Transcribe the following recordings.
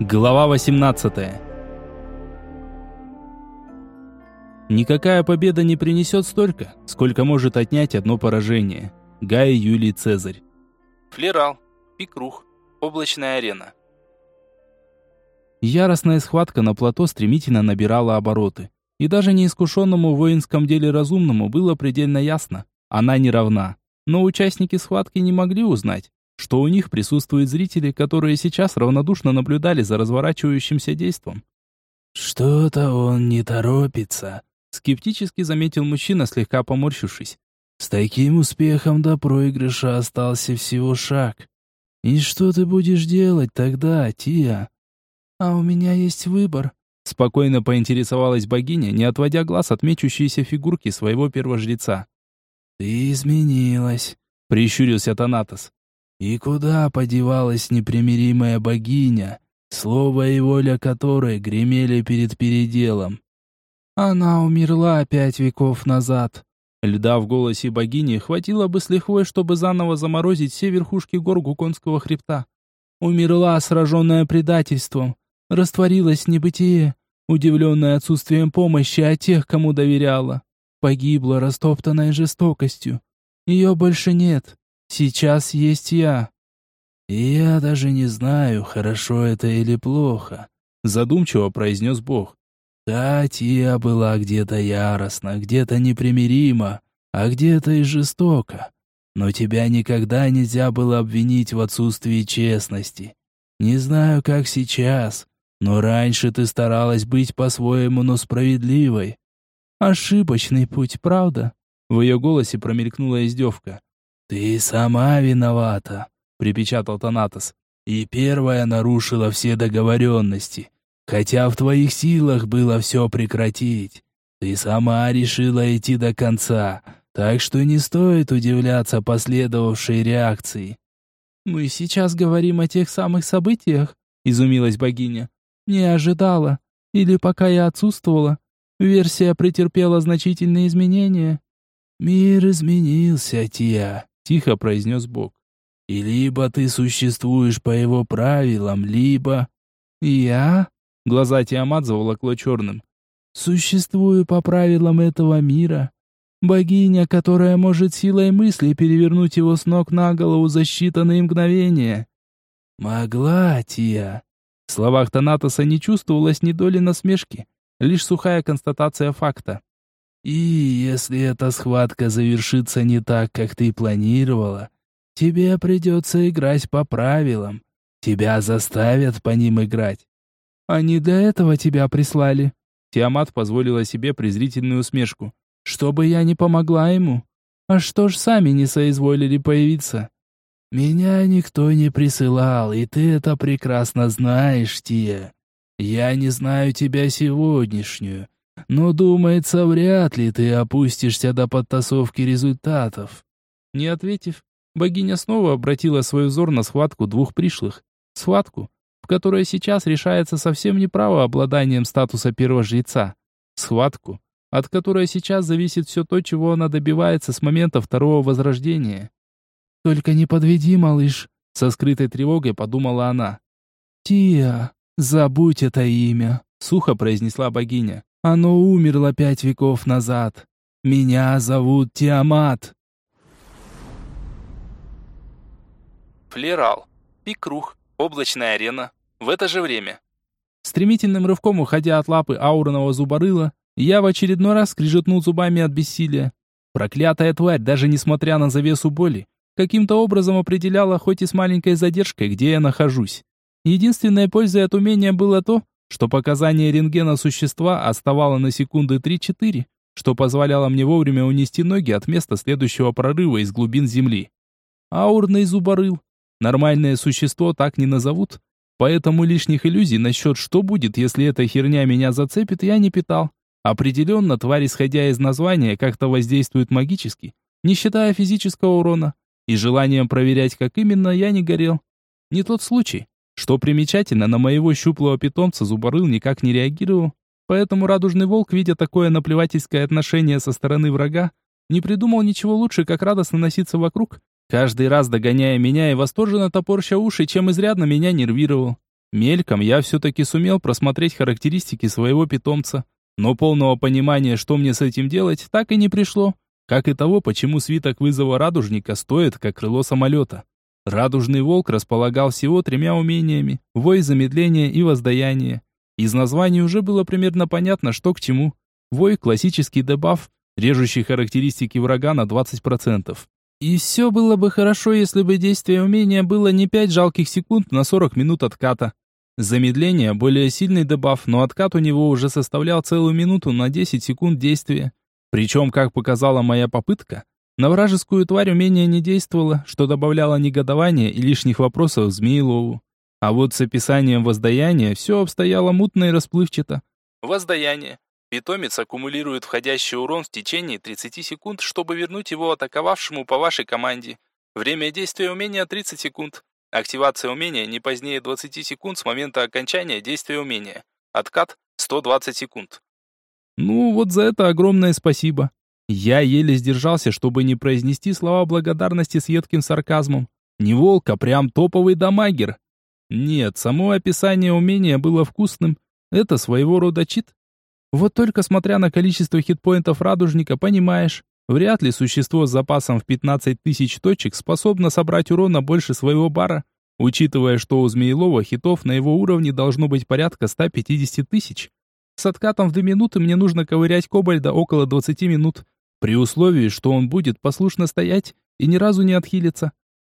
Глава 18. Никакая победа не принесет столько, сколько может отнять одно поражение. Гай Юлий Цезарь. Флерал. Пикрух. Облачная арена. Яростная схватка на плато стремительно набирала обороты. И даже неискушенному в воинском деле разумному было предельно ясно. Она не равна. Но участники схватки не могли узнать, что у них присутствуют зрители, которые сейчас равнодушно наблюдали за разворачивающимся действом. «Что-то он не торопится», — скептически заметил мужчина, слегка поморщившись. «С таким успехом до проигрыша остался всего шаг. И что ты будешь делать тогда, Тия?» «А у меня есть выбор», — спокойно поинтересовалась богиня, не отводя глаз от мечущейся фигурки своего первожреца. «Ты изменилась», — прищурился Танатос. И куда подевалась непримиримая богиня, слово и воля которой гремели перед переделом? Она умерла пять веков назад. Льда в голосе богини хватило бы с лихвой, чтобы заново заморозить все верхушки гор Гуконского хребта. Умерла, сраженная предательством, растворилась в небытие, удивленная отсутствием помощи от тех, кому доверяла. Погибла, растоптанная жестокостью. Ее больше нет. Сейчас есть я. Я даже не знаю, хорошо это или плохо, задумчиво произнес Бог. Та Тия была где-то яростна, где-то непримирима, а где-то и жестока. Но тебя никогда нельзя было обвинить в отсутствии честности. Не знаю, как сейчас, но раньше ты старалась быть по-своему, но справедливой. Ошибочный путь, правда? В ее голосе промелькнула издевка. «Ты сама виновата», — припечатал Танатос. «И первая нарушила все договоренности. Хотя в твоих силах было все прекратить. Ты сама решила идти до конца, так что не стоит удивляться последовавшей реакции». «Мы сейчас говорим о тех самых событиях?» — изумилась богиня. «Не ожидала. Или пока я отсутствовала, версия претерпела значительные изменения?» «Мир изменился, Тия», тихо произнес Бог. И либо ты существуешь по его правилам, либо... Я? Глаза Тиамат заволокло черным. Существую по правилам этого мира. Богиня, которая может силой мысли перевернуть его с ног на голову за считанные мгновения. Могла, Тия. В словах Танатоса не чувствовалось ни доли насмешки, лишь сухая констатация факта. И если эта схватка завершится не так, как ты планировала, тебе придется играть по правилам. Тебя заставят по ним играть. Они для этого тебя прислали. Тиамат позволила себе презрительную усмешку. Чтобы я не помогла ему. А что ж сами не соизволили появиться? Меня никто не присылал, и ты это прекрасно знаешь, Тия. Я не знаю тебя сегодняшнюю, но, думается, вряд ли ты опустишься до подтасовки результатов». Не ответив, богиня снова обратила свой взор на схватку двух пришлых. Схватку, в которой сейчас решается совсем не право обладанием статуса первого жреца. Схватку, от которой сейчас зависит все то, чего она добивается с момента второго возрождения. «Только не подведи, малыш», — со скрытой тревогой подумала она. «Тия, забудь это имя», — сухо произнесла богиня. Оно умерло пять веков назад. Меня зовут Тиамат. Флерал. Пикрух. Облачная арена. В это же время. Стремительным рывком уходя от лапы аурного зуборыла, я в очередной раз скрижетнул зубами от бессилия. Проклятая тварь, даже несмотря на завесу боли, каким-то образом определяла, хоть и с маленькой задержкой, где я нахожусь. Единственной пользой от умения было то, что показание рентгена существа оставало на секунды 3-4, что позволяло мне вовремя унести ноги от места следующего прорыва из глубин земли. Аурный зуборыл. Нормальное существо так не назовут, поэтому лишних иллюзий насчет что будет, если эта херня меня зацепит, я не питал. Определенно, тварь, исходя из названия, как-то воздействует магически, не считая физического урона, и желанием проверять, как именно, я не горел. Не тот случай. Что примечательно, на моего щуплого питомца зуборыл никак не реагировал, поэтому радужный волк, видя такое наплевательское отношение со стороны врага, не придумал ничего лучше, как радостно носиться вокруг, каждый раз догоняя меня и восторженно топорща уши, чем изрядно меня нервировал. Мельком я все-таки сумел просмотреть характеристики своего питомца, но полного понимания, что мне с этим делать, так и не пришло, как и того, почему свиток вызова радужника стоит, как крыло самолета. Радужный волк располагал всего тремя умениями – вой, замедление и воздаяние. Из названия уже было примерно понятно, что к чему. Вой – классический дебаф, режущий характеристики врага на 20%. И все было бы хорошо, если бы действие умения было не 5 жалких секунд на 40 минут отката. Замедление – более сильный дебаф, но откат у него уже составлял целую минуту на 10 секунд действия. Причем, как показала моя попытка, на вражескую тварь умение не действовало, что добавляло негодования и лишних вопросов Змеилову. А вот с описанием воздаяния все обстояло мутно и расплывчато. Воздаяние. Питомец аккумулирует входящий урон в течение 30 секунд, чтобы вернуть его атаковавшему по вашей команде. Время действия умения 30 секунд. Активация умения не позднее 20 секунд с момента окончания действия умения. Откат 120 секунд. Ну, вот за это огромное спасибо. Я еле сдержался, чтобы не произнести слова благодарности с едким сарказмом. Не волк, а прям топовый дамагер. Нет, само описание умения было вкусным. Это своего рода чит. Вот только смотря на количество хитпоинтов радужника, понимаешь, вряд ли существо с запасом в 15 тысяч точек способно собрать урона больше своего бара, учитывая, что у Змеелова хитов на его уровне должно быть порядка 150 тысяч. С откатом в 2 минуты мне нужно ковырять кобальда около 20 минут, при условии, что он будет послушно стоять и ни разу не отхилится.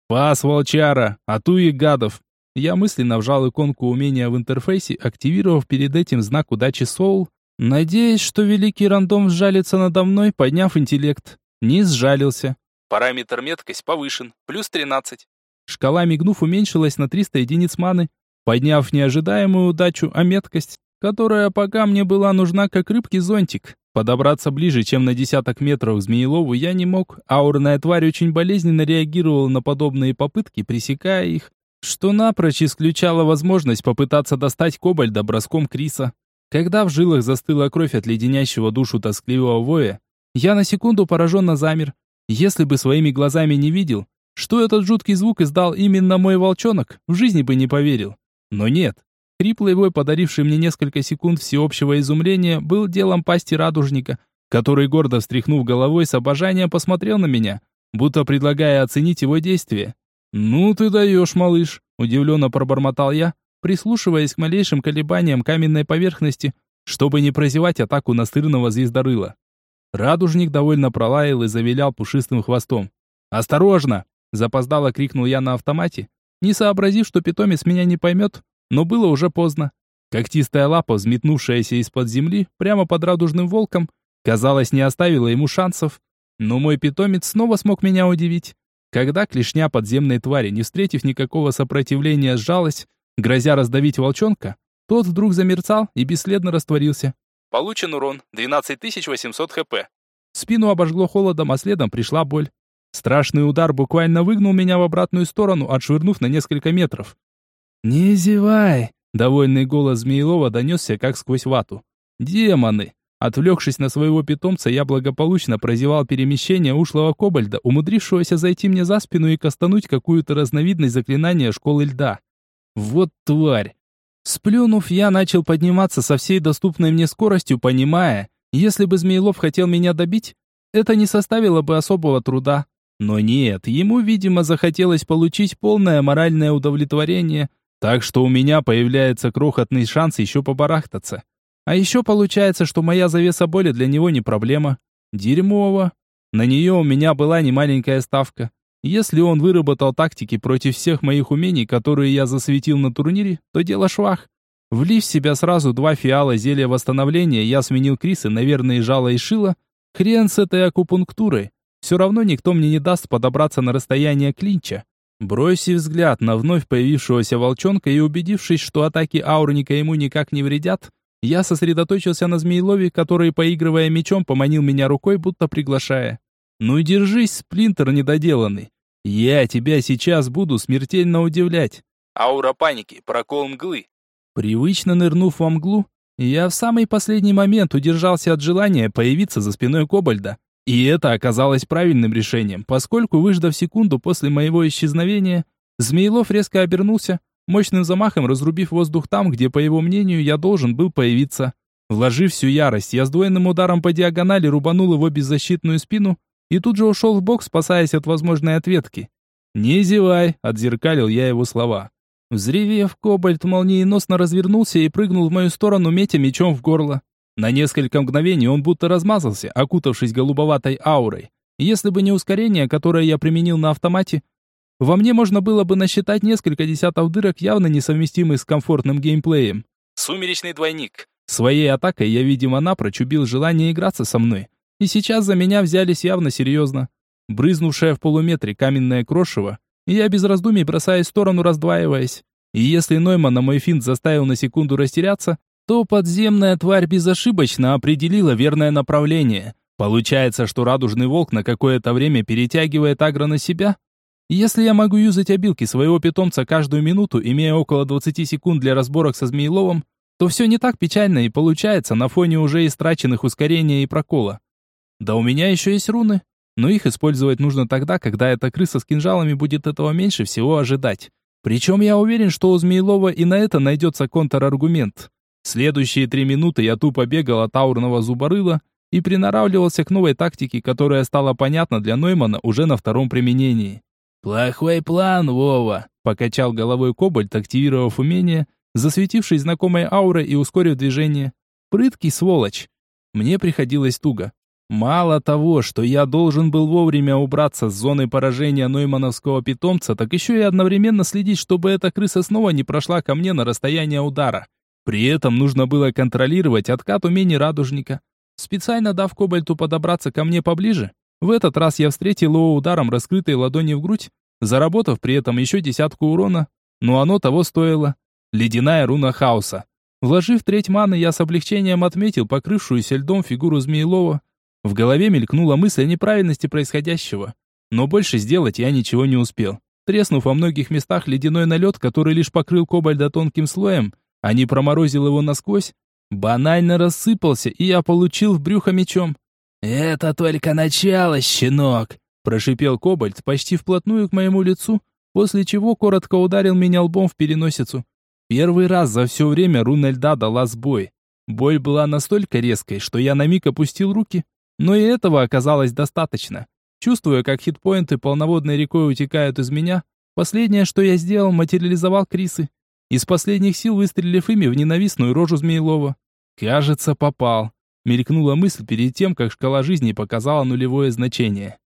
«Пас, волчара! Атуи гадов!» Я мысленно вжал иконку умения в интерфейсе, активировав перед этим знак удачи Soul, надеясь, что великий рандом сжалится надо мной, подняв интеллект. Не сжалился. Параметр меткость повышен, плюс 13. Шкала мигнув уменьшилась на 300 единиц маны, подняв неожидаемую удачу, а меткость, которая пока мне была нужна как рыбки зонтик. Подобраться ближе, чем на десяток метров к Змеелову я не мог. Аурная тварь очень болезненно реагировала на подобные попытки, пресекая их, что напрочь исключало возможность попытаться достать кобальда броском Криса. Когда в жилах застыла кровь от леденящего душу тоскливого воя, я на секунду пораженно замер. Если бы своими глазами не видел, что этот жуткий звук издал именно мой волчонок, в жизни бы не поверил. Но нет, Хриплый вой, подаривший мне несколько секунд всеобщего изумления, был делом пасти радужника, который, гордо встряхнув головой, с обожанием посмотрел на меня, будто предлагая оценить его действия. «Ну ты даешь, малыш!» – удивленно пробормотал я, прислушиваясь к малейшим колебаниям каменной поверхности, чтобы не прозевать атаку настырного звездорыла. Радужник довольно пролаял и завилял пушистым хвостом. «Осторожно!» – запоздало крикнул я на автомате, не сообразив, что питомец меня не поймет, но было уже поздно. Когтистая лапа, взметнувшаяся из-под земли, прямо под радужным волком, казалось, не оставила ему шансов. Но мой питомец снова смог меня удивить. Когда клешня подземной твари, не встретив никакого сопротивления, сжалась, грозя раздавить волчонка, тот вдруг замерцал и бесследно растворился. Получен урон 12800 хп. Спину обожгло холодом, а следом пришла боль. Страшный удар буквально выгнул меня в обратную сторону, отшвырнув на несколько метров. «Не зевай!» — довольный голос Змеилова донесся как сквозь вату. «Демоны!» Отвлекшись на своего питомца, я благополучно прозевал перемещение ушлого кобальда, умудрившегося зайти мне за спину и кастануть какую-то разновидность заклинания школы льда. Вот тварь! Сплюнув, я начал подниматься со всей доступной мне скоростью, понимая, если бы Змеилов хотел меня добить, это не составило бы особого труда. Но нет, ему, видимо, захотелось получить полное моральное удовлетворение – так что у меня появляется крохотный шанс еще побарахтаться. А еще получается, что моя завеса боли для него не проблема. Дерьмово. На нее у меня была немаленькая ставка. Если он выработал тактики против всех моих умений, которые я засветил на турнире, то дело швах. Влив в себя сразу два фиала зелья восстановления, я сменил Крисы на верные жало и шило. Хрен с этой акупунктурой. Все равно никто мне не даст подобраться на расстояние клинча. Бросив взгляд на вновь появившегося волчонка и убедившись, что атаки аурника ему никак не вредят, я сосредоточился на Змеелове, который, поигрывая мечом, поманил меня рукой, будто приглашая. «Ну держись, сплинтер недоделанный. Я тебя сейчас буду смертельно удивлять». Аура паники, прокол мглы. Привычно нырнув во мглу, я в самый последний момент удержался от желания появиться за спиной Кобальда. И это оказалось правильным решением, поскольку, выждав секунду после моего исчезновения, Змеилов резко обернулся, мощным замахом разрубив воздух там, где, по его мнению, я должен был появиться. Вложив всю ярость, я сдвоенным ударом по диагонали рубанул его беззащитную спину и тут же ушел в бок, спасаясь от возможной ответки. «Не зевай», — отзеркалил я его слова. Взревев, кобальт молниеносно развернулся и прыгнул в мою сторону, метя мечом в горло. На несколько мгновений он будто размазался, окутавшись голубоватой аурой. Если бы не ускорение, которое я применил на автомате, во мне можно было бы насчитать несколько десятков дырок, явно несовместимых с комфортным геймплеем. Сумеречный двойник. Своей атакой я, видимо, напрочь убил желание играться со мной. И сейчас за меня взялись явно серьезно. Брызнувшая в полуметре каменное крошево, я без раздумий бросаюсь в сторону, раздваиваясь. И если Нойман на мой финт заставил на секунду растеряться, то подземная тварь безошибочно определила верное направление. Получается, что радужный волк на какое-то время перетягивает агро на себя. Если я могу юзать обилки своего питомца каждую минуту, имея около 20 секунд для разборок со змееловом, то все не так печально и получается на фоне уже истраченных ускорения и прокола. Да у меня еще есть руны, но их использовать нужно тогда, когда эта крыса с кинжалами будет этого меньше всего ожидать. Причем я уверен, что у Змеелова и на это найдется контраргумент. Следующие три минуты я тупо бегал от аурного зуборыла и приноравливался к новой тактике, которая стала понятна для Ноймана уже на втором применении. «Плохой план, Вова!» — покачал головой Кобальт, активировав умение, засветившись знакомой аурой и ускорив движение. «Прыткий сволочь!» Мне приходилось туго. Мало того, что я должен был вовремя убраться с зоны поражения ноймановского питомца, так еще и одновременно следить, чтобы эта крыса снова не прошла ко мне на расстояние удара. При этом нужно было контролировать откат умений радужника. Специально дав Кобальту подобраться ко мне поближе, в этот раз я встретил его ударом раскрытой ладони в грудь, заработав при этом еще десятку урона, но оно того стоило. Ледяная руна хаоса. Вложив треть маны, я с облегчением отметил покрывшуюся льдом фигуру Змеелова, в голове мелькнула мысль о неправильности происходящего. Но больше сделать я ничего не успел. Треснув во многих местах ледяной налет, который лишь покрыл кобальда тонким слоем, а не проморозил его насквозь, банально рассыпался, и я получил в брюхо мечом. «Это только начало, щенок!» прошипел кобальт почти вплотную к моему лицу, после чего коротко ударил меня лбом в переносицу. Первый раз за все время руна льда дала сбой. Боль была настолько резкой, что я на миг опустил руки, но и этого оказалось достаточно. Чувствуя, как хитпоинты полноводной рекой утекают из меня, последнее, что я сделал, материализовал Крисы. Из последних сил выстрелив ими в ненавистную рожу Змеелова. Кажется, попал. Мелькнула мысль перед тем, как шкала жизни показала нулевое значение.